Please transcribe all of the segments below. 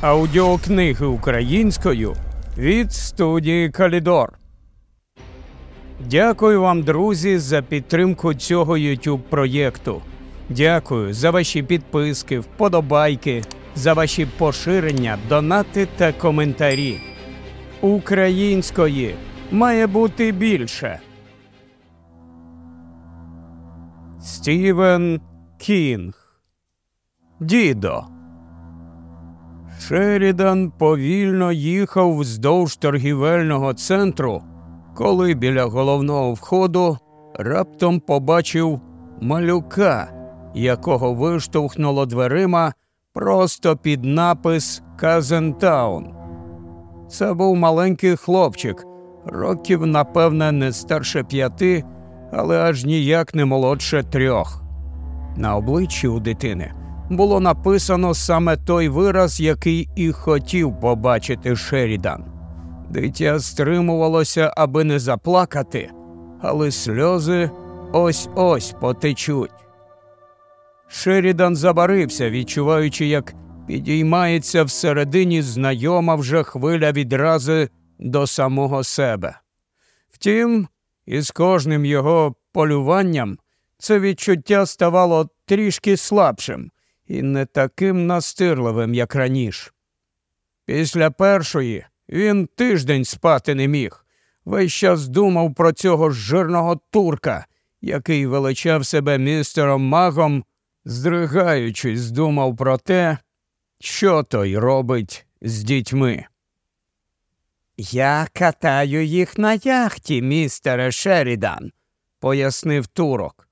Аудіокниги українською від студії Калідор. Дякую вам, друзі, за підтримку цього YouTube проєкту. Дякую за ваші підписки, вподобайки, за ваші поширення, донати та коментарі. Української має бути більше. Стівен Кінг. Дідо. Шерідан повільно їхав вздовж торгівельного центру, коли біля головного входу раптом побачив малюка, якого виштовхнуло дверима просто під напис Казентаун. Це був маленький хлопчик, років, напевне, не старше п'яти, але аж ніяк не молодше трьох. На обличчі у дитини було написано саме той вираз, який і хотів побачити Шерідан. Дитя стримувалося, аби не заплакати, але сльози ось ось потечуть. Шерідан забарився, відчуваючи, як підіймається всередині знайома вже хвиля відрази до самого себе. Втім, із кожним його полюванням це відчуття ставало трішки слабшим і не таким настирливим, як раніше. Після першої він тиждень спати не міг. Весь час думав про цього жирного турка, який величав себе містером магом, здригаючись, думав про те, що той робить з дітьми. Я катаю їх на яхті, містере Шерідан, пояснив турок.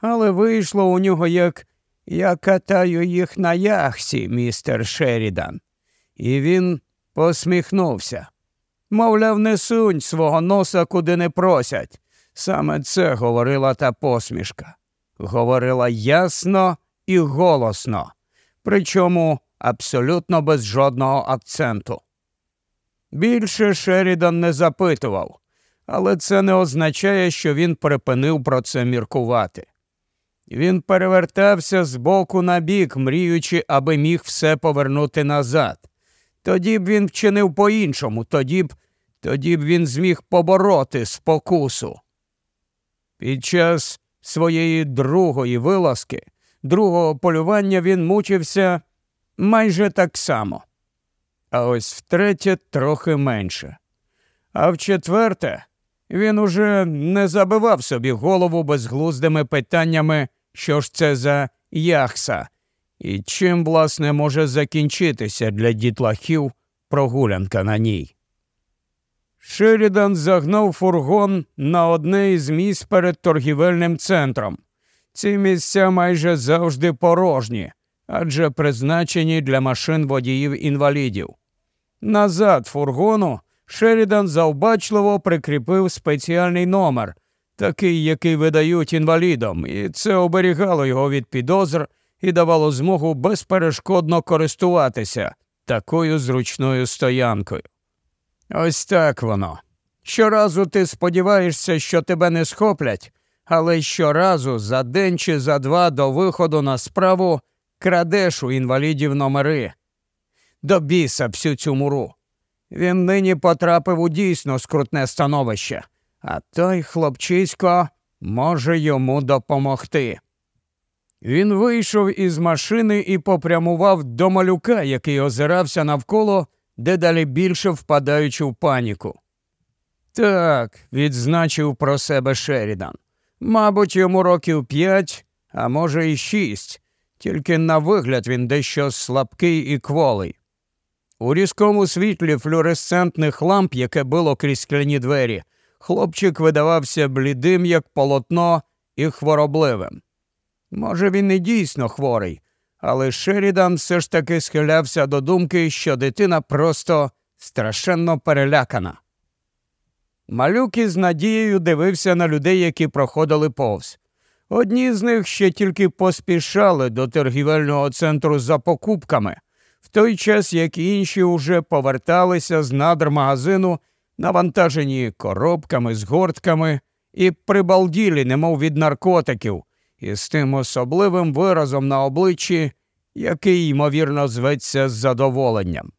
Але вийшло у нього як я катаю їх на яхті, містер Шерідан. І він посміхнувся. Мовляв, не сунь свого носа куди не просять. Саме це говорила та посмішка. Говорила ясно і голосно, причому абсолютно без жодного акценту. Більше Шерідан не запитував, але це не означає, що він припинив про це міркувати. Він перевертався з боку на бік, мріючи, аби міг все повернути назад. Тоді б він вчинив по-іншому, тоді б тоді б він зміг побороти спокусу. Під час своєї другої вилазки, другого полювання він мучився майже так само, а ось втретє трохи менше. А в четверте, він уже не забивав собі голову безглуздими питаннями що ж це за яхса, і чим, власне, може закінчитися для дітлахів прогулянка на ній. Шерідан загнав фургон на одне із місць перед торгівельним центром. Ці місця майже завжди порожні, адже призначені для машин водіїв інвалідів. Назад фургону Шерідан завбачливо прикріпив спеціальний номер, такий, який видають інвалідам, і це оберігало його від підозр і давало змогу безперешкодно користуватися такою зручною стоянкою. Ось так воно. Щоразу ти сподіваєшся, що тебе не схоплять, але щоразу за день чи за два до виходу на справу крадеш у інвалідів номери. До біса всю цю муру. Він нині потрапив у дійсно скрутне становище а той хлопчисько може йому допомогти. Він вийшов із машини і попрямував до малюка, який озирався навколо, дедалі більше впадаючи в паніку. Так, відзначив про себе Шерідан. Мабуть, йому років п'ять, а може, й шість, тільки на вигляд він дещо слабкий і кволий. У різкому світлі флюоресцентних ламп, яке було крізь скляні двері, хлопчик видавався блідим, як полотно, і хворобливим. Може, він і дійсно хворий, але Шерідан все ж таки схилявся до думки, що дитина просто страшенно перелякана. Малюк із надією дивився на людей, які проходили повз. Одні з них ще тільки поспішали до торгівельного центру за покупками, в той час як інші уже поверталися з надр магазину навантажені коробками, згортками і прибалділі, немов від наркотиків, і з тим особливим виразом на обличчі, який, ймовірно, зветься з задоволенням.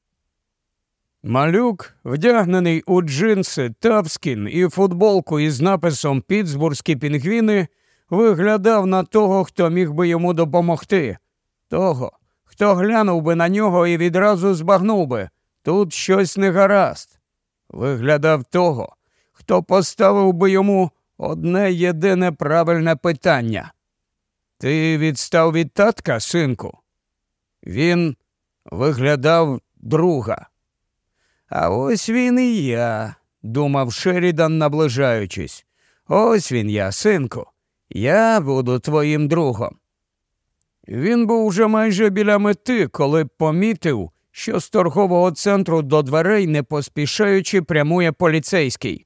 Малюк, вдягнений у джинси, тавскін і футболку із написом Пітсбурзькі пінгвіни, виглядав на того, хто міг би йому допомогти, того, хто глянув би на нього і відразу збагнув би тут щось не гаразд. Виглядав того, хто поставив би йому одне єдине правильне питання. Ти відстав від татка, синку? Він виглядав друга. А ось він і я, думав Шерідан, наближаючись. Ось він я, синку. Я буду твоїм другом. Він був уже майже біля мети, коли помітив, що з торгового центру до дверей, не поспішаючи, прямує поліцейський.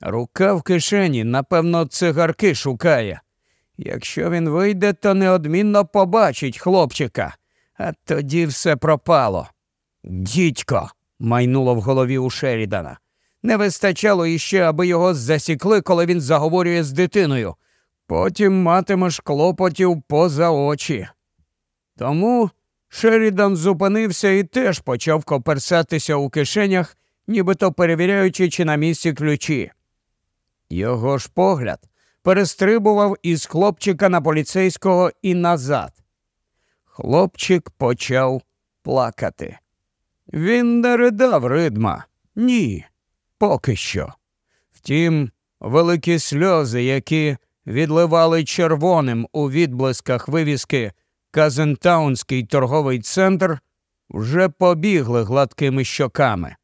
Рука в кишені, напевно, цигарки шукає. Якщо він вийде, то неодмінно побачить хлопчика, а тоді все пропало. Дідько, майнуло в голові у Шерідана. Не вистачало іще, аби його засікли, коли він заговорює з дитиною. Потім матимеш клопотів поза очі. Тому Шерідан зупинився і теж почав коперсатися у кишенях, нібито перевіряючи, чи на місці ключі. Його ж погляд перестрибував із хлопчика на поліцейського і назад. Хлопчик почав плакати. Він не ридав ридма. Ні, поки що. Втім, великі сльози, які відливали червоним у відблисках вивіски Казентаунський торговий центр, вже побігли гладкими щоками.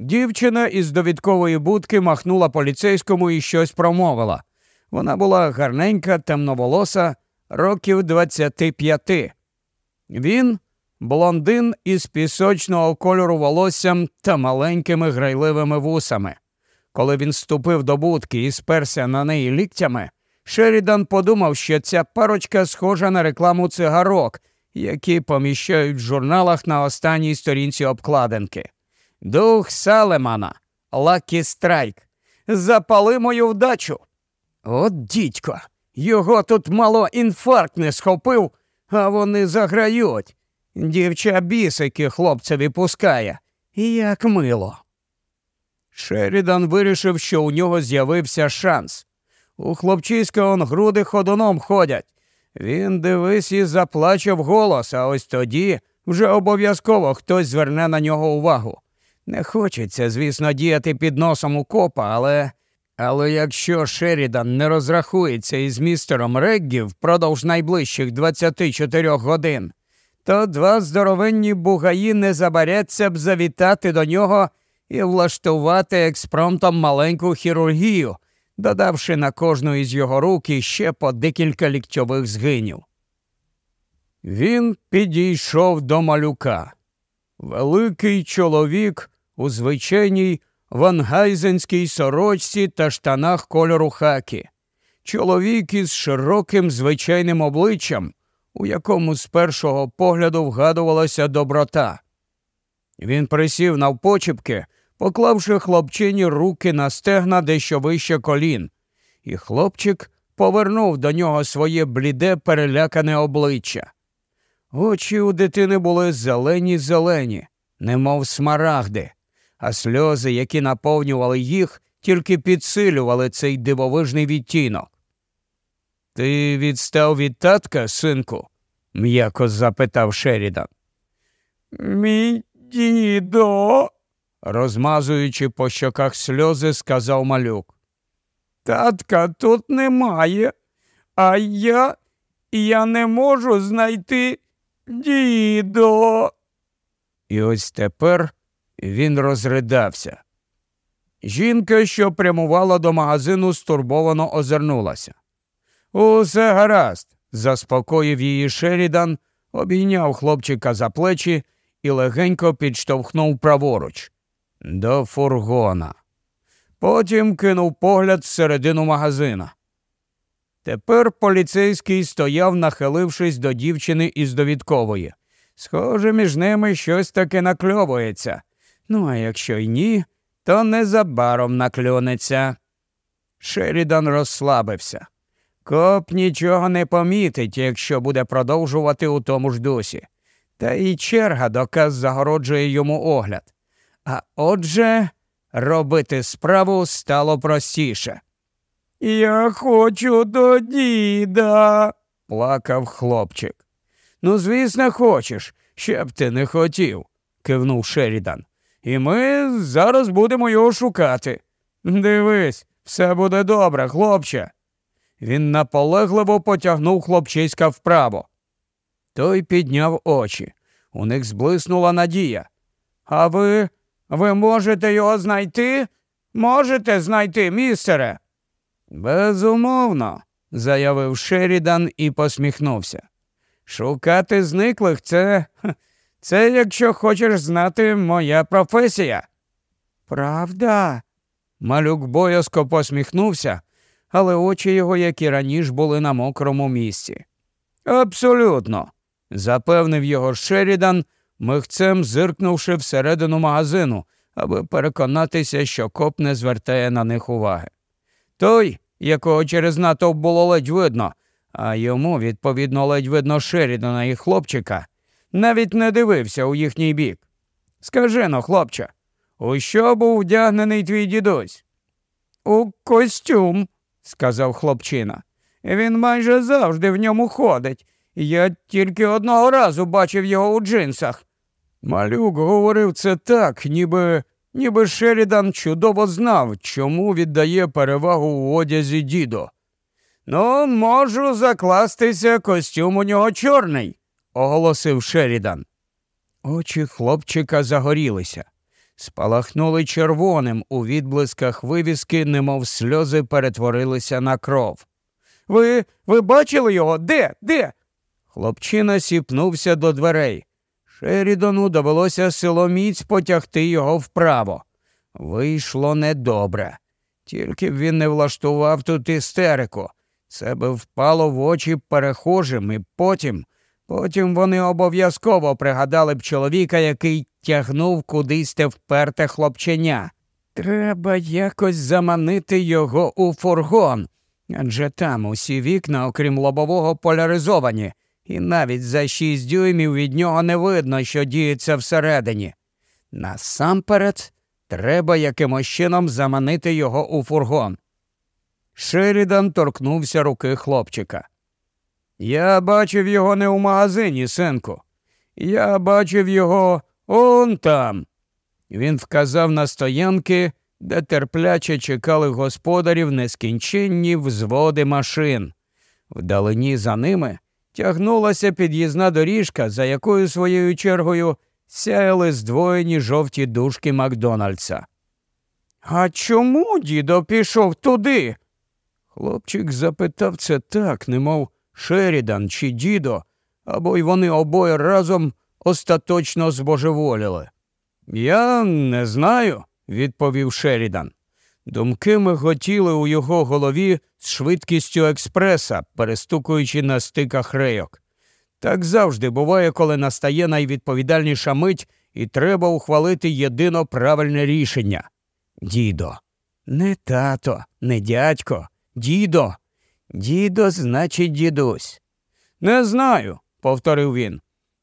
Дівчина із довідкової будки махнула поліцейському і щось промовила. Вона була гарненька, темноволоса, років 25. Він блондин із пісочного кольору волоссям та маленькими грайливими вусами. Коли він ступив до будки і сперся на неї ліктями, Шерідан подумав, що ця парочка схожа на рекламу цигарок, які поміщають в журналах на останній сторінці обкладинки. Дух Салемана, Lucky Strike. Запали мою вдачу. От дідько, його тут мало інфаркт не схопив, а вони заграють. Дівча бісики хлопцеві пускає. Як мило. Шерідан вирішив, що у нього з'явився шанс. У хлопчиська он груди ходуном ходять. Він дивись і заплаче в голос, а ось тоді вже обов'язково хтось зверне на нього увагу. Не хочеться, звісно, діяти під носом у копа, але але якщо Шерідан не розрахується із містером Реггі впродовж найближчих 24 годин, то два здоровенні бугаї не забаряться б завітати до нього і влаштувати експромтом маленьку хірургію, додавши на кожну із його рук іще по декілька ліктьових згинів. Він підійшов до малюка. Великий чоловік у звичайній вангайзенській сорочці та штанах кольору хакі. Чоловік із широким звичайним обличчям, у якому з першого погляду вгадувалася доброта. Він присів навпочіпки, поклавши хлопчині руки на стегна дещо вище колін, і хлопчик повернув до нього своє бліде, перелякане обличчя. Очі у дитини були зелені зелені, немов смарагди, а сльози, які наповнювали їх, тільки підсилювали цей дивовижний відтінок. Ти відстав від татка, синку? м'яко запитав Шерідан. Мій дідо, розмазуючи по щоках сльози, сказав малюк. Татка тут немає, а я я не можу знайти дідо. І ось тепер він розридався. Жінка, що прямувала до магазину, стурбовано озирнулася. Усе гаразд, заспокоїв її Шерідан, обійняв хлопчика за плечі і легенько підштовхнув праворуч до фургона. Потім кинув погляд всередину магазина. Тепер поліцейський стояв, нахилившись до дівчини із довідкової. Схоже, між ними щось таке накльовується. Ну, а якщо й ні, то незабаром наклюнеться. Шерідан розслабився. Коп нічого не помітить, якщо буде продовжувати у тому ж дусі. Та і черга доказ загороджує йому огляд. А отже, робити справу стало простіше. Я хочу до діда, плакав хлопчик. Ну, звісно, хочеш, ще б ти не хотів, кивнув Шерідан. І ми зараз будемо його шукати. Дивись, все буде добре, хлопче. Він наполегливо потягнув хлопчиська вправо. Той підняв очі. У них зблиснула надія. А ви ви можете його знайти? Можете знайти, містере? Безумовно, заявив Шерідан і посміхнувся. Шукати зниклих це, це, якщо хочеш знати, моя професія. Правда? Малюк боязко посміхнувся, але очі його, як і раніше, були на мокрому місці. Абсолютно, запевнив його Шерідан, михцем зиркнувши всередину магазину, аби переконатися, що коп не звертає на них уваги. Той, якого через натовп було ледь видно, а йому, відповідно, ледь видно Шерідана і хлопчика, навіть не дивився у їхній бік. Скажи но, хлопче, у що був вдягнений твій дідусь? У костюм, сказав хлопчина. Він майже завжди в ньому ходить. Я тільки одного разу бачив його у джинсах. Малюк говорив це так, ніби ніби Шерідан чудово знав, чому віддає перевагу у одязі дідо. Ну, можу закластися, костюм у нього чорний, оголосив Шерідан. Очі хлопчика загорілися, спалахнули червоним у відблисках вивіски, немов сльози перетворилися на кров. Ви ви бачили його? Де? Де? Хлопчина сіпнувся до дверей. Шерідону довелося силоміць потягти його вправо. Вийшло недобре. Тільки б він не влаштував тут істерику. Це би впало в очі перехожим, і потім, потім вони обов'язково пригадали б чоловіка, який тягнув кудись те вперте хлопченя. Треба якось заманити його у фургон, адже там усі вікна, окрім лобового, поляризовані і навіть за шість дюймів від нього не видно, що діється всередині. Насамперед, треба якимось чином заманити його у фургон. Шерідан торкнувся руки хлопчика. Я бачив його не у магазині, синку. Я бачив його он там. Він вказав на стоянки, де терпляче чекали господарів нескінченні взводи машин. Вдалині за ними тягнулася під'їзна доріжка, за якою своєю чергою сяяли здвоєні жовті дужки Макдональдса. А чому дідо пішов туди? Хлопчик запитав це так, немов Шерідан чи дідо, або й вони обоє разом остаточно збожеволіли. Я не знаю, відповів Шерідан. Думки миготіли у його голові з швидкістю експреса, перестукуючи на стиках рейок. Так завжди буває, коли настає найвідповідальніша мить, і треба ухвалити єдино правильне рішення. Дідо, не тато, не дядько, дідо. Дідо, значить, дідусь. Не знаю, повторив він.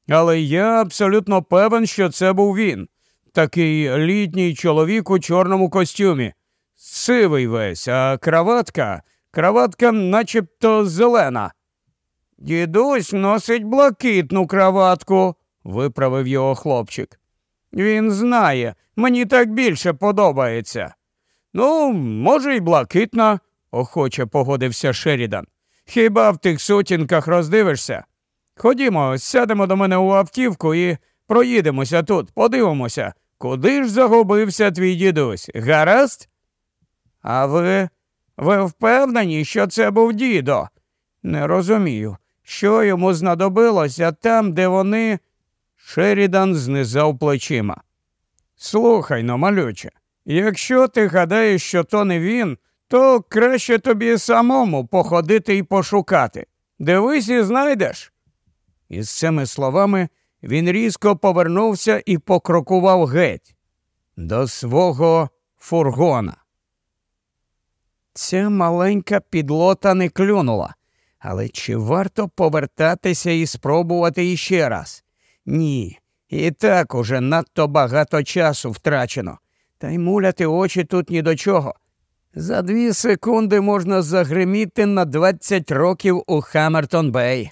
Але я абсолютно певен, що це був він. Такий літній чоловік у чорному костюмі сивий весь, а краватка, краватка начебто зелена. Дідусь носить блакитну краватку, виправив його хлопчик. Він знає, мені так більше подобається. Ну, може, й блакитна, охоче погодився Шерідан. Хіба в тих сутінках роздивишся? Ходімо, сядемо до мене у автівку і проїдемося тут, подивимося, куди ж загубився твій дідусь. Гаразд? А ви ви впевнені, що це був дідо? Не розумію, що йому знадобилося там, де вони. Шерідан знизав плечима. Слухай но, малюче, якщо ти гадаєш, що то не він, то краще тобі самому походити і пошукати. Дивись і знайдеш. Із цими словами він різко повернувся і покрокував геть до свого фургона. Ця маленька підлота не клюнула. Але чи варто повертатися і спробувати іще раз? Ні, і так уже надто багато часу втрачено, та й муляти очі тут ні до чого. За дві секунди можна загриміти на 20 років у Хаммертон Бей.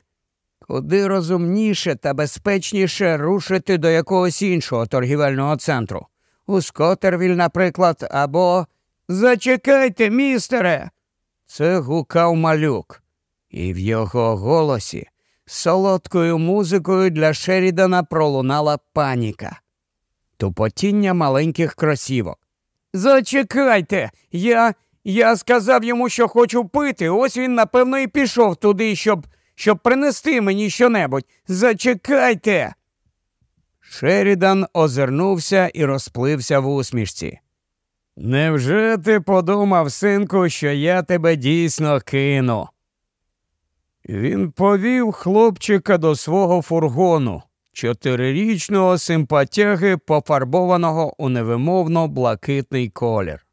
Куди розумніше та безпечніше рушити до якогось іншого торгівельного центру. У Скотервіль, наприклад, або Зачекайте, містере. Це гукав малюк, і в його голосі солодкою музикою для Шерідана пролунала паніка. Тупотіння маленьких кросівок. Зачекайте, я я сказав йому, що хочу пити. Ось він, напевно, і пішов туди, щоб щоб принести мені щонебудь. Зачекайте. Шерідан озирнувся і розплився в усмішці. Невже ти подумав, синку, що я тебе дійсно кину? Він повів хлопчика до свого фургону, чотирирічного симпатяги, пофарбованого у невимовно блакитний колір.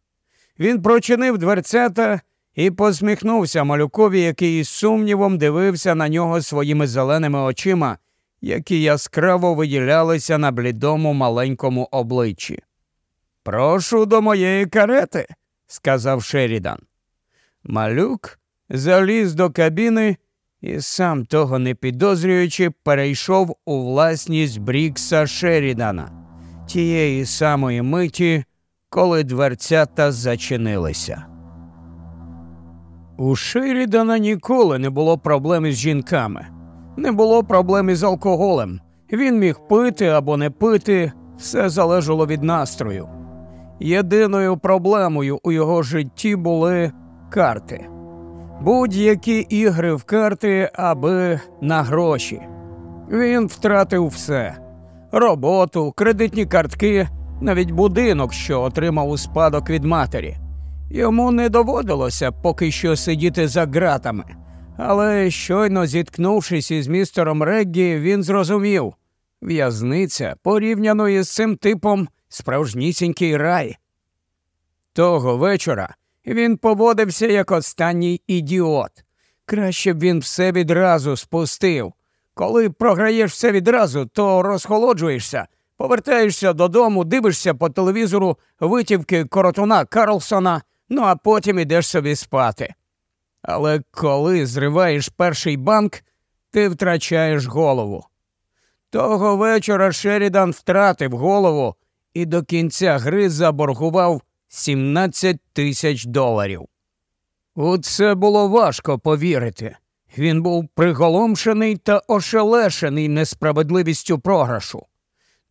Він прочинив дверцята і посміхнувся малюкові, який із сумнівом дивився на нього своїми зеленими очима, які яскраво виділялися на блідому маленькому обличчі. Прошу до моєї карети, сказав Шерідан. Малюк заліз до кабіни і, сам того не підозрюючи, перейшов у власність Брікса Шерідана тієї самої миті, коли дверцята зачинилися. У Шерідана ніколи не було проблем із жінками, не було проблем із алкоголем. Він міг пити або не пити, все залежало від настрою. Єдиною проблемою у його житті були карти, будь-які ігри в карти, аби на гроші. Він втратив все роботу, кредитні картки, навіть будинок, що отримав у спадок від матері. Йому не доводилося поки що сидіти за ґратами, але щойно зіткнувшись із містером Реггі, він зрозумів в'язниця порівняно із цим типом справжнісінький рай. Того вечора він поводився як останній ідіот. Краще б він все відразу спустив. Коли програєш все відразу, то розхолоджуєшся, повертаєшся додому, дивишся по телевізору витівки коротуна Карлсона, ну а потім ідеш собі спати. Але коли зриваєш перший банк, ти втрачаєш голову. Того вечора Шерідан втратив голову і до кінця гри заборгував 17 тисяч доларів. У це було важко повірити. Він був приголомшений та ошелешений несправедливістю програшу.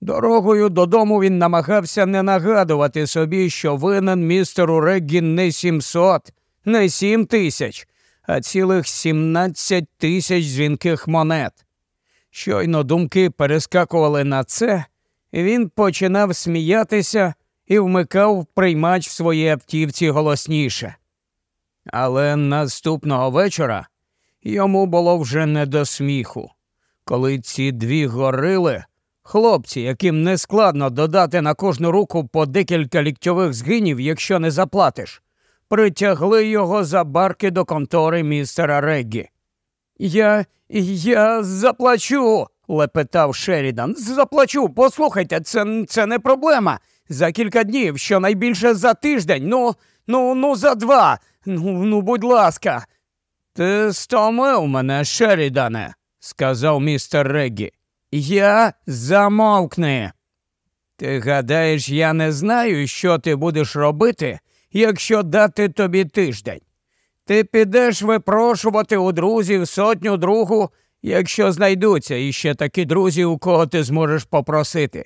Дорогою додому він намагався не нагадувати собі, що винен містеру Реггі не 700, не 7 тисяч, а цілих 17 тисяч дзвінких монет. Щойно думки перескакували на це, він починав сміятися і вмикав приймач в своїй автівці голосніше. Але наступного вечора йому було вже не до сміху, коли ці дві горили, хлопці, яким не складно додати на кожну руку по декілька ліктьових згинів, якщо не заплатиш, притягли його за барки до контори містера Реггі. Я я заплачу, лепетав Шерідан. Заплачу. Послухайте, це це не проблема. За кілька днів, щонайбільше за тиждень. Ну, ну, ну, за два. Ну, ну, будь ласка. Ти стомив мене, Шерідане, сказав містер Реггі. Я замовкни. Ти гадаєш, я не знаю, що ти будеш робити, якщо дати тобі тиждень. Ти підеш випрошувати у друзів сотню другу, якщо знайдуться іще такі друзі, у кого ти зможеш попросити.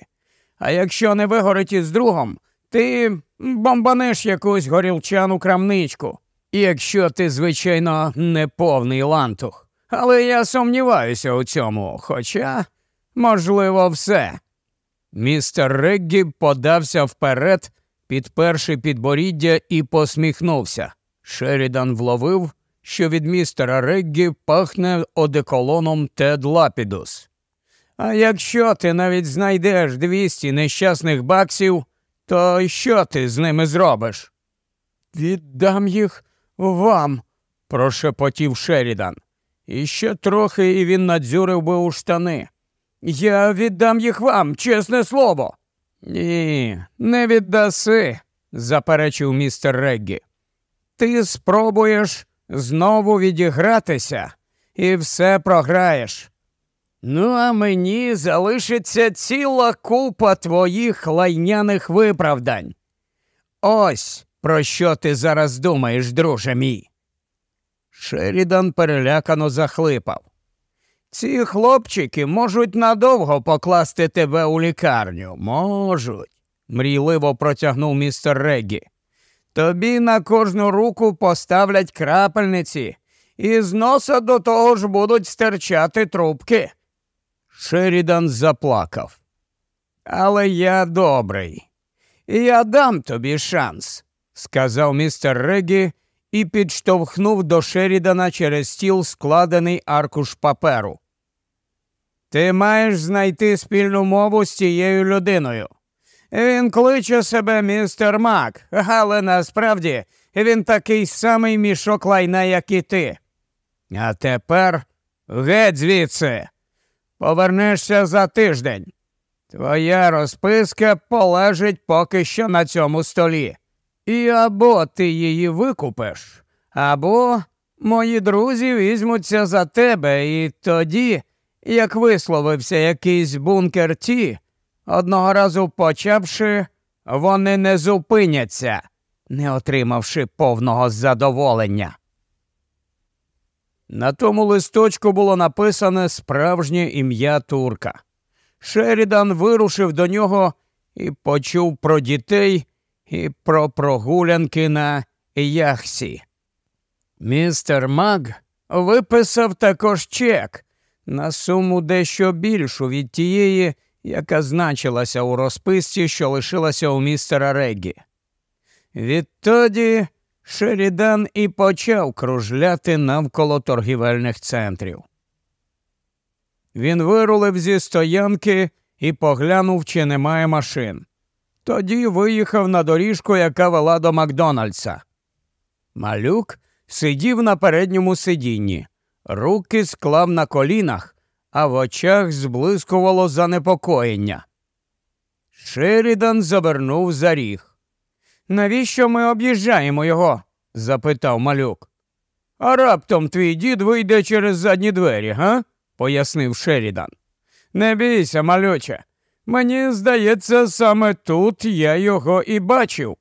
А якщо не вигорить із другом, ти бомбанеш якусь горілчану крамничку. Якщо ти, звичайно, не повний лантух. Але я сумніваюся у цьому, хоча, можливо, все. Містер Реггі подався вперед, підперши підборіддя і посміхнувся. Шерідан вловив, що від містера Реггі пахне одеколоном Тед Лапідус. А якщо ти навіть знайдеш 200 нещасних баксів, то що ти з ними зробиш? Віддам їх Вам, прошепотів Шерідан. І ще трохи і він надзюрив би у штани. Я віддам їх вам, чесне слово. Ні, не віддаси, заперечив містер Реггі. Ти спробуєш знову відігратися і все програєш. Ну, а мені залишиться ціла купа твоїх лайняних виправдань. Ось про що ти зараз думаєш, друже мій. Шерідан перелякано захлипав. Ці хлопчики можуть надовго покласти тебе у лікарню. Можуть, мрійливо протягнув містер Регі. Тобі на кожну руку поставлять крапельниці, і з носа до того ж будуть стирчати трубки. Шерідан заплакав. Але я добрий. Я дам тобі шанс, сказав містер Регі і підштовхнув до Шерідана через стіл складений аркуш паперу. Ти маєш знайти спільну мову з цією людиною. Він кличе себе містер Мак, але насправді він такий самий мішок лайна, як і ти. А тепер геть звідси. Повернешся за тиждень. Твоя розписка полежить поки що на цьому столі. І або ти її викупиш, або мої друзі візьмуться за тебе, і тоді, як висловився якийсь бункер ті, одного разу почавши, вони не зупиняться, не отримавши повного задоволення. На тому листочку було написане справжнє ім'я турка. Шерідан вирушив до нього і почув про дітей і про прогулянки на яхсі. Містер Маг виписав також чек на суму дещо більшу від тієї, яка значилася у розписці, що лишилася у містера Регі. Відтоді Шерідан і почав кружляти навколо торгівельних центрів. Він вирулив зі стоянки і поглянув, чи немає машин. Тоді виїхав на доріжку, яка вела до Макдональдса. Малюк сидів на передньому сидінні, руки склав на колінах, а в очах зблискувало занепокоєння. Шерідан завернув за ріг. Навіщо ми об'їжджаємо його? запитав малюк. А раптом твій дід вийде через задні двері, га? пояснив Шерідан. Не бійся, малюче. Мені здається, саме тут я його і бачив.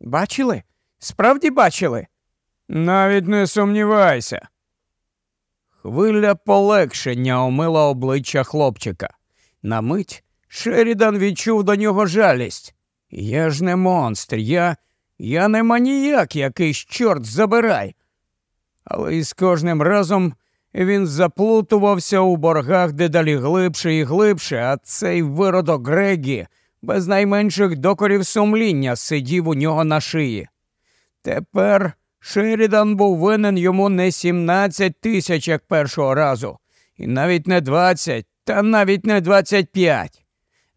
Бачили? Справді бачили? Навіть не сумнівайся. Хвиля полегшення омила обличчя хлопчика. На мить Шерідан відчув до нього жалість. Я ж не монстр, я я не маніяк, якийсь чорт забирай. Але із кожним разом він заплутувався у боргах дедалі глибше і глибше, а цей виродок Грегі без найменших докорів сумління сидів у нього на шиї. Тепер Шерідан був винен йому не 17 тисяч як першого разу, і навіть не 20, та навіть не 25.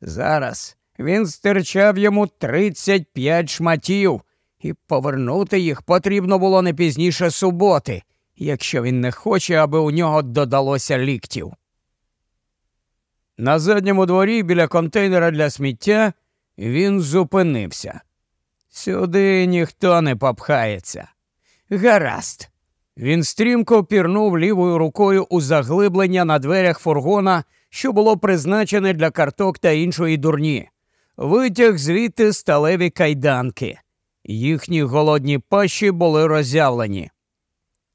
Зараз він стирчав йому 35 шматів, і повернути їх потрібно було не пізніше суботи якщо він не хоче, аби у нього додалося ліктів. На задньому дворі біля контейнера для сміття він зупинився. Сюди ніхто не попхається. Гаразд. Він стрімко пірнув лівою рукою у заглиблення на дверях фургона, що було призначене для карток та іншої дурні. Витяг звідти сталеві кайданки. Їхні голодні пащі були роззявлені.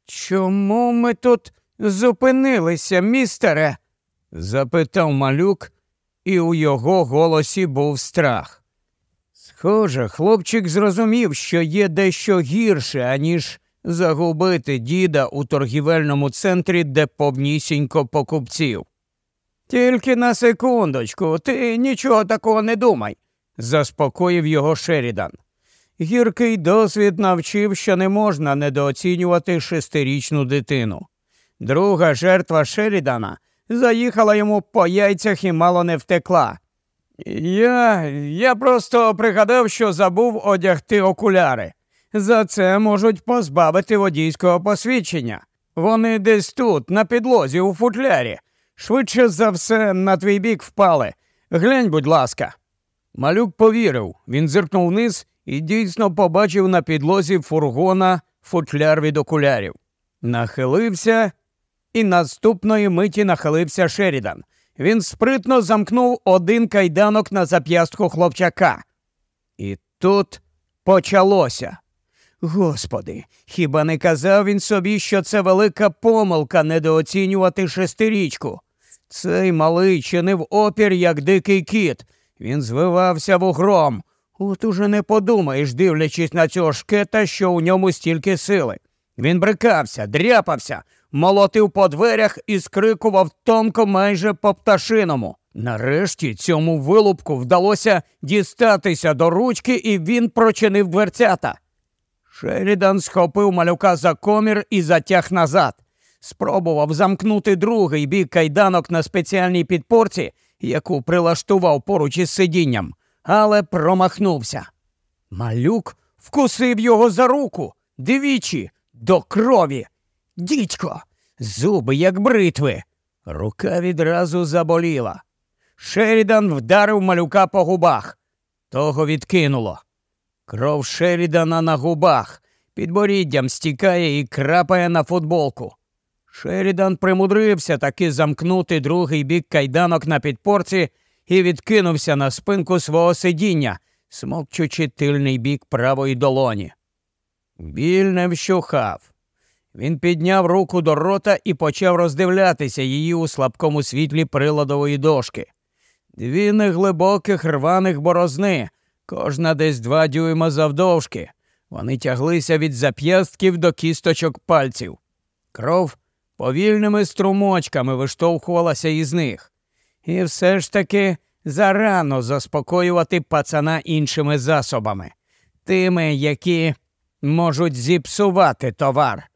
Чому ми тут зупинилися, містере? запитав малюк, і у його голосі був страх. Схоже, хлопчик зрозумів, що є дещо гірше, аніж загубити діда у торгівельному центрі, де повнісінько покупців. Тільки на секундочку, ти нічого такого не думай, заспокоїв його Шерідан. Гіркий досвід навчив, що не можна недооцінювати шестирічну дитину. Друга жертва Шерідана заїхала йому по яйцях і мало не втекла. Я я просто пригадав, що забув одягти окуляри. За це можуть позбавити водійського посвідчення. Вони десь тут, на підлозі, у футлярі. Швидше за все, на твій бік впали. Глянь, будь ласка. Малюк повірив. Він зиркнув вниз і дійсно побачив на підлозі фургона футляр від окулярів. Нахилився, і наступної миті нахилився Шерідан. Він спритно замкнув один кайданок на зап'ястку хлопчака. І тут почалося. Господи, хіба не казав він собі, що це велика помилка недооцінювати шестирічку? Цей малий чинив опір, як дикий кіт. Він звивався вугром. От уже не подумаєш, дивлячись на цього шкета, що у ньому стільки сили. Він брикався, дряпався, молотив по дверях і скрикував тонко майже по пташиному. Нарешті цьому вилупку вдалося дістатися до ручки, і він прочинив дверцята. Шерідан схопив малюка за комір і затяг назад. Спробував замкнути другий бік кайданок на спеціальній підпорці, яку прилаштував поруч із сидінням, але промахнувся. Малюк вкусив його за руку двічі до крові. Дідько, зуби, як бритви. Рука відразу заболіла. Шерідан вдарив малюка по губах. Того відкинуло. Кров Шерідана на губах, підборіддям стікає і крапає на футболку. Шерідан примудрився таки замкнути другий бік кайданок на підпорці і відкинувся на спинку свого сидіння, смокчучи тильний бік правої долоні. Біль не вщухав. Він підняв руку до рота і почав роздивлятися її у слабкому світлі приладової дошки. Дві неглибоких рваних борозни, кожна десь два дюйма завдовжки. Вони тяглися від зап'ястків до кісточок пальців. Кров повільними струмочками виштовхувалася із них. І все ж таки зарано заспокоювати пацана іншими засобами, тими, які можуть зіпсувати товар.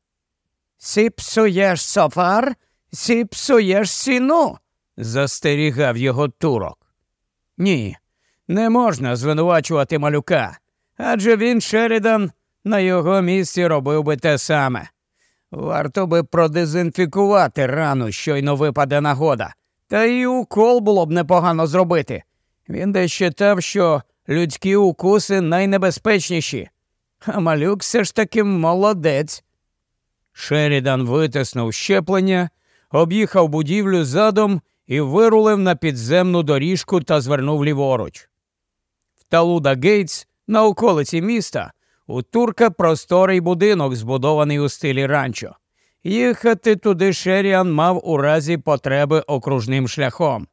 Сіпсуєш софар, сіпсуєш сіну, застерігав його турок. Ні, не можна звинувачувати малюка, адже він Шерідан на його місці робив би те саме. Варто би продезінфікувати рану, щойно випаде нагода, та й укол було б непогано зробити. Він десь читав, що людські укуси найнебезпечніші, а малюк все ж таки молодець. Шерідан витиснув щеплення, об'їхав будівлю задом і вирулив на підземну доріжку та звернув ліворуч. В Талуда Гейтс, на околиці міста, у турка просторий будинок, збудований у стилі ранчо. Їхати туди Шеріан мав у разі потреби окружним шляхом.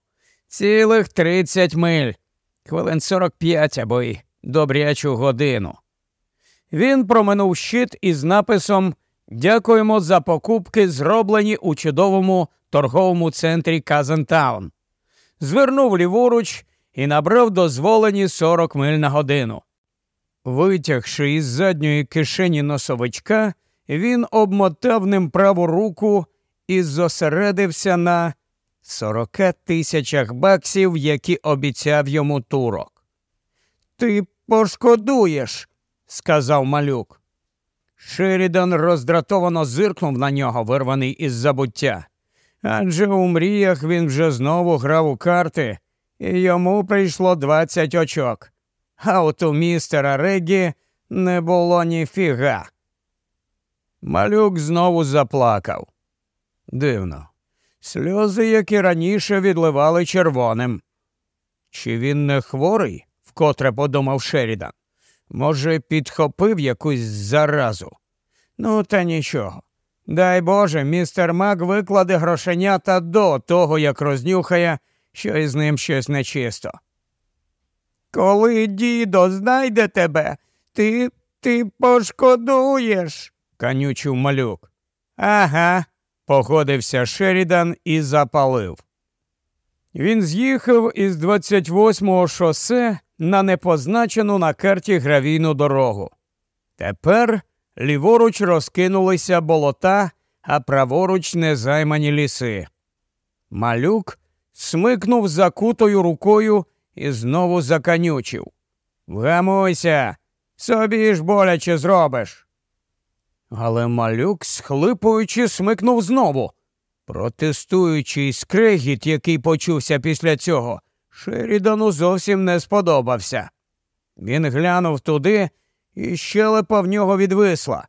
Цілих тридцять миль, хвилин сорок п'ять або й добрячу годину. Він проминув щит із написом Дякуємо за покупки, зроблені у чудовому торговому центрі Казантаун. Звернув ліворуч і набрав дозволені 40 миль на годину. Витягши із задньої кишені носовичка, він обмотав ним праву руку і зосередився на 40 тисячах баксів, які обіцяв йому турок. Ти пошкодуєш, сказав малюк. Шерідан роздратовано зиркнув на нього, вирваний із забуття. Адже у мріях він вже знову грав у карти, і йому прийшло двадцять очок. А от у містера Регі не було ні фіга. Малюк знову заплакав. Дивно. Сльози, як і раніше, відливали червоним. Чи він не хворий? вкотре подумав Шерідан. Може, підхопив якусь заразу. Ну, та нічого. Дай Боже, містер Мак викладе грошенята до того, як рознюхає, що із ним щось нечисто. Коли дідо знайде тебе, ти ти пошкодуєш, канючив малюк. Ага, погодився Шерідан і запалив. Він з'їхав із 28-го шосе на непозначену на карті гравійну дорогу. Тепер ліворуч розкинулися болота, а праворуч незаймані ліси. Малюк смикнув закутою рукою і знову заканючив. Вгамуйся, Собі ж боляче зробиш. Але малюк, схлипуючи, смикнув знову. Протестуючий скрегіт, який почувся після цього, Шерідану зовсім не сподобався. Він глянув туди, і щелепа в нього відвисла.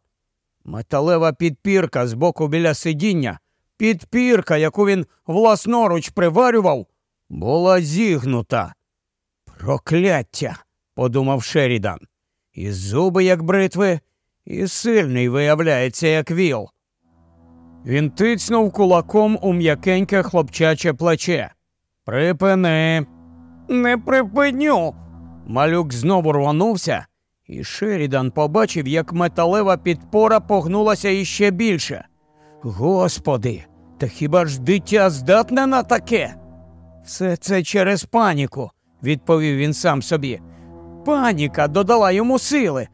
Металева підпірка з боку біля сидіння, підпірка, яку він власноруч приварював, була зігнута. Прокляття, подумав Шерідан. І зуби, як бритви, і сильний виявляється, як віл. Він тицнув кулаком у м'якеньке хлопчаче плече. Припини. Не припиню. Малюк знову рванувся, і Шерідан побачив, як металева підпора погнулася іще більше. Господи, та хіба ж дитя здатне на таке? Все це через паніку, відповів він сам собі. Паніка додала йому сили.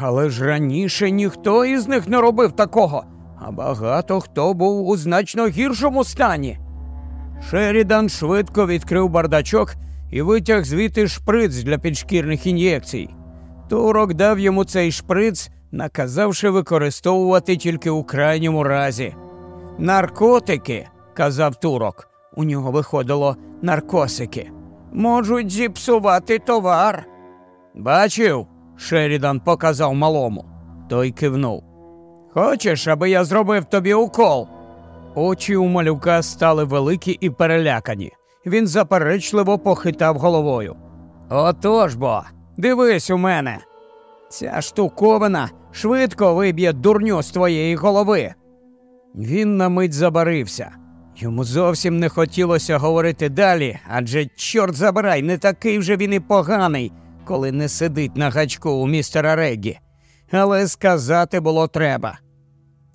Але ж раніше ніхто із них не робив такого, а багато хто був у значно гіршому стані. Шерідан швидко відкрив бардачок і витяг звідти шприц для підшкірних ін'єкцій. Турок дав йому цей шприц, наказавши використовувати тільки у крайньому разі. Наркотики, казав турок, у нього виходило наркосики, можуть зіпсувати товар. Бачив, Шерідан показав малому. Той кивнув. Хочеш, аби я зробив тобі укол? Очі у малюка стали великі і перелякані. Він заперечливо похитав головою. Отож бо, дивись у мене. Ця штуковина швидко виб'є дурню з твоєї голови. Він на мить забарився. Йому зовсім не хотілося говорити далі, адже, чорт забирай, не такий вже він і поганий, коли не сидить на гачку у містера Реггі. Але сказати було треба.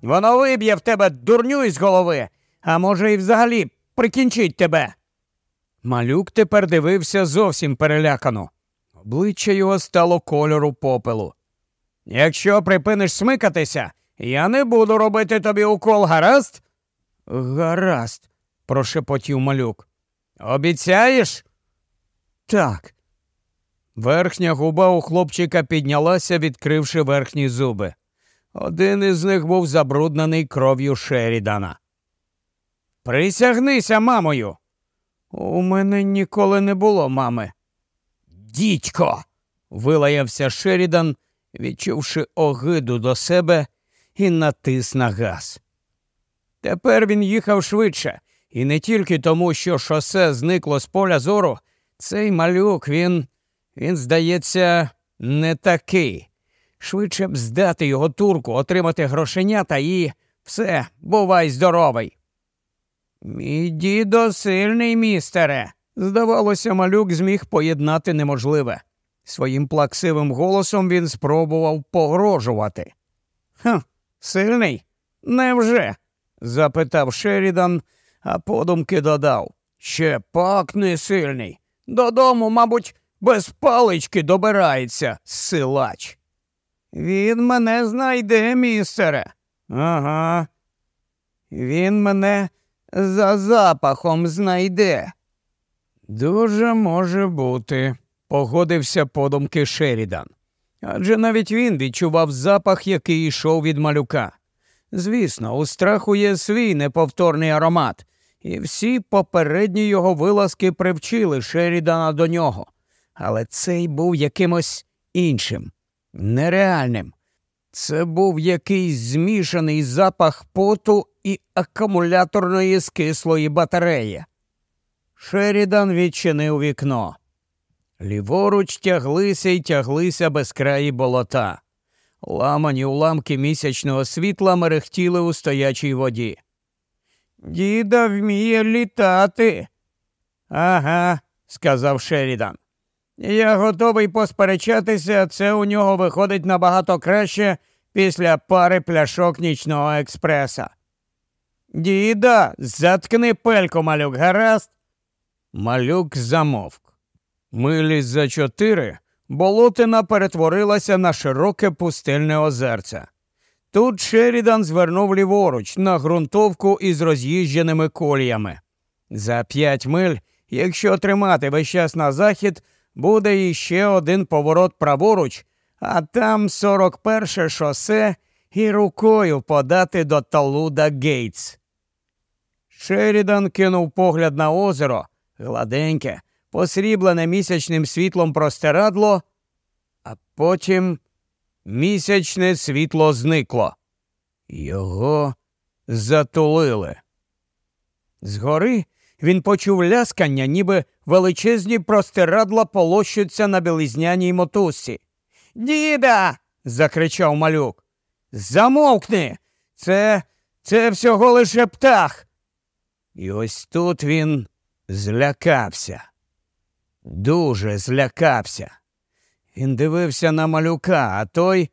Воно виб'є в тебе дурню із голови, а може, і взагалі прикінчить тебе. Малюк тепер дивився зовсім перелякано. Обличчя його стало кольору попелу. Якщо припиниш смикатися, я не буду робити тобі укол, гаразд? Гаразд, прошепотів малюк. Обіцяєш? Так. Верхня губа у хлопчика піднялася, відкривши верхні зуби. Один із них був забруднений кров'ю Шерідана. Присягнися, мамою. У мене ніколи не було мами. Дідько. вилаявся Шерідан, відчувши огиду до себе і натис на газ. Тепер він їхав швидше, і не тільки тому, що шосе зникло з поля зору, цей малюк, він, він, здається, не такий. Швидше б здати його турку, отримати грошенята і все, бувай здоровий. Мій дідо сильний, містере. Здавалося, малюк зміг поєднати неможливе. Своїм плаксивим голосом він спробував погрожувати. «Хм, Сильний? Невже? запитав Шерідан, а подумки додав. Ще пак не сильний. Додому, мабуть, без палички добирається, силач. Він мене знайде, містере. Ага. Він мене за запахом знайде. Дуже може бути, погодився подумки Шерідан. Адже навіть він відчував запах, який йшов від малюка. Звісно, у страху є свій неповторний аромат, і всі попередні його вилазки привчили Шерідана до нього. Але цей був якимось іншим, нереальним. Це був якийсь змішаний запах поту і акумуляторної скислої батареї. Шерідан відчинив вікно. Ліворуч тяглися й тяглися безкраї болота. Ламані уламки місячного світла мерехтіли у стоячій воді. Діда вміє літати. Ага, сказав Шерідан. Я готовий посперечатися, це у нього виходить набагато краще після пари пляшок нічного експреса. Діда, заткни пельку, малюк, гаразд. Малюк замовк. Милі за чотири болотина перетворилася на широке пустельне озерце. Тут Шерідан звернув ліворуч на ґрунтовку із роз'їждженими коліями. За п'ять миль, якщо тримати весь час на захід, буде іще один поворот праворуч, а там 41 шосе і рукою подати до Талуда Гейтс. Шерідан кинув погляд на озеро, гладеньке, посріблене місячним світлом простирадло, а потім місячне світло зникло. Його затулили. Згори він почув ляскання, ніби величезні простирадла полощуться на білизняній мотузці. Діда. закричав малюк. Замовкни. Це це всього лише птах. І ось тут він злякався. Дуже злякався. Він дивився на малюка, а той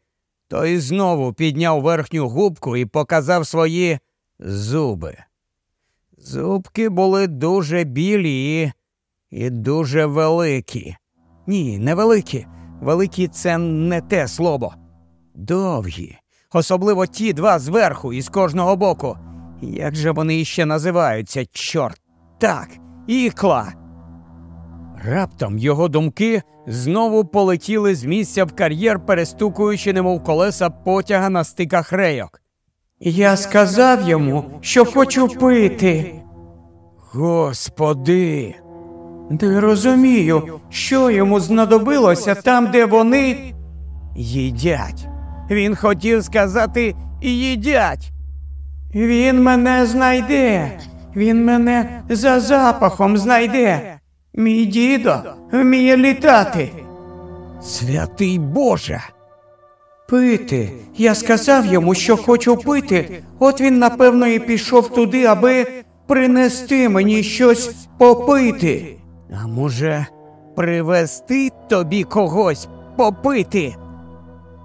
той знову підняв верхню губку і показав свої зуби. Зубки були дуже білі і, дуже великі. Ні, не великі. Великі це не те слово. Довгі, особливо ті два зверху і з кожного боку. Як же вони іще називаються, чорт? Так, ікла. Раптом його думки знову полетіли з місця в кар'єр, перестукуючи, немов колеса потяга на стиках рейок. Я сказав йому, що хочу пити. Господи. Не розумію, що йому знадобилося там, де вони їдять. Він хотів сказати їдять. Він мене знайде, він мене за запахом знайде. Мій дідо вміє літати. Святий Боже. Пити. Я сказав йому, що хочу пити. От він, напевно, і пішов туди, аби принести мені щось попити. А може, привезти тобі когось попити?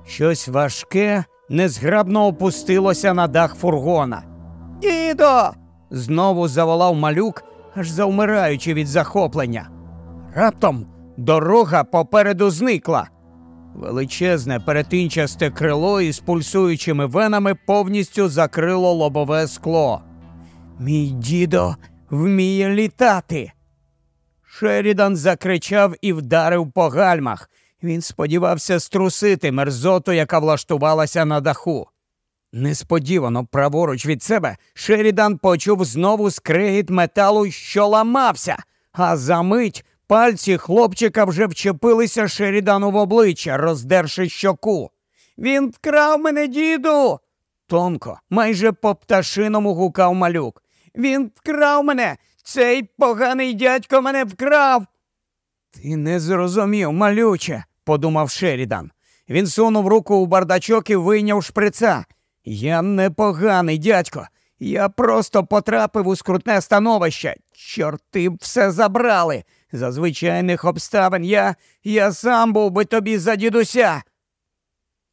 Щось важке незграбно опустилося на дах фургона. Дідо. знову заволав малюк, аж завмираючи від захоплення. Раптом дорога попереду зникла. Величезне перетинчасте крило із пульсуючими венами повністю закрило лобове скло. Мій дідо вміє літати. Шерідан закричав і вдарив по гальмах. Він сподівався струсити мерзоту, яка влаштувалася на даху. Несподівано, праворуч від себе, Шерідан почув знову скригіт металу, що ламався, а за мить пальці хлопчика вже вчепилися Шерідану в обличчя, роздерши щоку. Він вкрав мене, діду. Тонко, майже по пташиному гукав малюк. Він вкрав мене. Цей поганий дядько мене вкрав. Ти не зрозумів, малюче, подумав Шерідан. Він сунув руку у бардачок і вийняв шприца. Я не поганий, дядько. Я просто потрапив у скрутне становище. Чорти б все забрали. За звичайних обставин я я сам був би тобі за дідуся.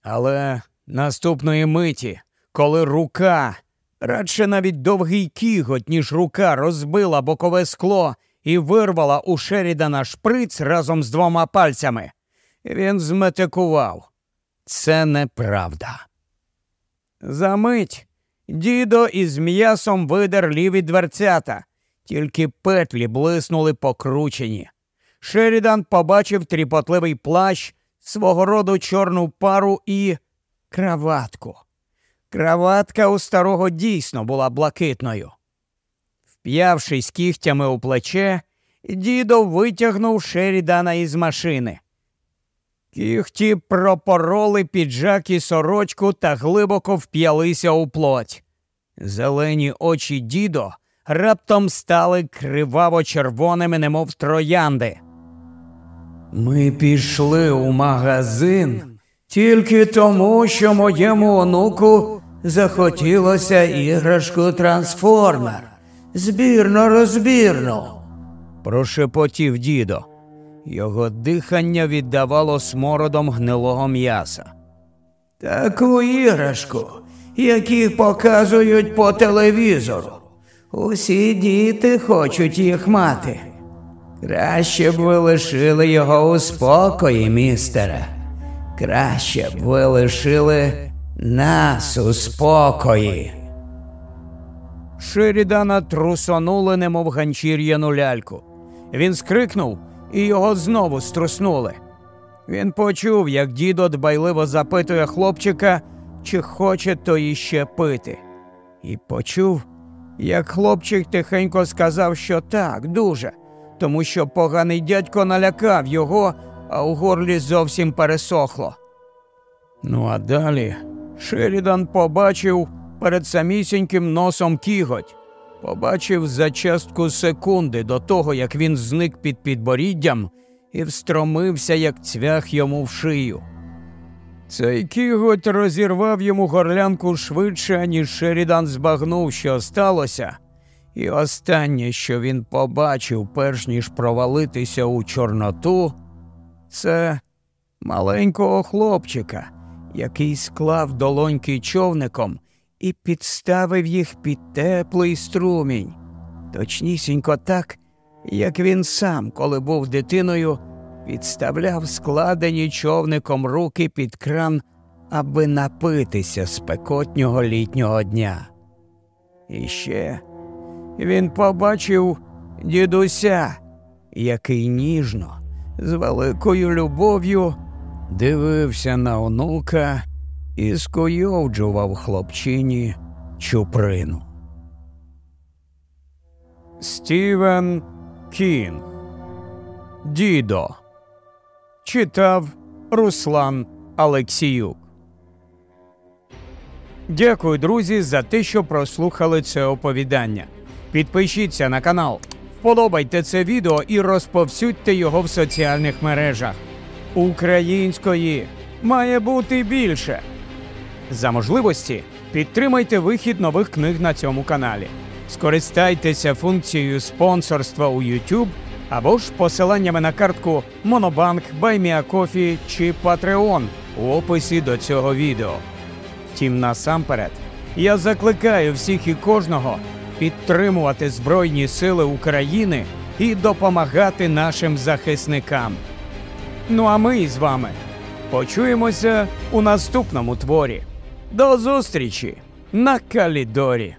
Але наступної миті, коли рука, радше навіть довгий кіготь, ніж рука, розбила бокове скло і вирвала у Шерідана шприц разом з двома пальцями, він зметикував. Це неправда. За мить дідо із м'ясом видер ліві дверцята, тільки петлі блиснули покручені. Шерідан побачив тріпотливий плащ, свого роду чорну пару і краватку. Краватка у старого дійсно була блакитною. Вп'явшись кігтями у плече, дідо витягнув Шерідана із машини. Кіхті пропороли піджак і сорочку та глибоко вп'ялися у плоть. Зелені очі дідо раптом стали криваво червоними, немов троянди. Ми пішли у магазин тільки тому, що моєму онуку захотілося іграшку трансформер. Збірно розбірно, прошепотів дідо. Його дихання віддавало смородом гнилого м'яса. Таку іграшку, які показують по телевізору. Усі діти хочуть їх мати. Краще б ви лишили його у спокої, містере. Краще б ви лишили нас у спокої. Шерідана трусонули, немов ганчір'яну ляльку. Він скрикнув і його знову струснули. Він почув, як дідо дбайливо запитує хлопчика, чи хоче той іще пити. І почув, як хлопчик тихенько сказав, що так, дуже, тому що поганий дядько налякав його, а у горлі зовсім пересохло. Ну а далі Шерідан побачив перед самісіньким носом кіготь, побачив за частку секунди до того, як він зник під підборіддям і встромився, як цвях йому в шию. Цей кіготь розірвав йому горлянку швидше, ніж Шерідан збагнув, що сталося, і останнє, що він побачив, перш ніж провалитися у Чорноту, це маленького хлопчика, який склав долоньки човником і підставив їх під теплий струмінь, точнісінько так, як він сам, коли був дитиною, підставляв складені човником руки під кран, аби напитися спекотнього літнього дня. І ще він побачив дідуся, який ніжно, з великою любов'ю дивився на онука і скойовджував хлопчині чуприну. Стівен Кінг Дідо читав Руслан Алексіюк. Дякую, друзі, за те, що прослухали це оповідання. Підпишіться на канал, вподобайте це відео і розповсюдьте його в соціальних мережах. Української має бути більше. За можливості підтримайте вихід нових книг на цьому каналі. Скористайтеся функцією спонсорства у YouTube або ж посиланнями на картку Monobank, BuyMeACoffee чи Patreon у описі до цього відео. Втім, насамперед, я закликаю всіх і кожного підтримувати Збройні Сили України і допомагати нашим захисникам. Ну а ми з вами почуємося у наступному творі. До зустрічі на Калідорі!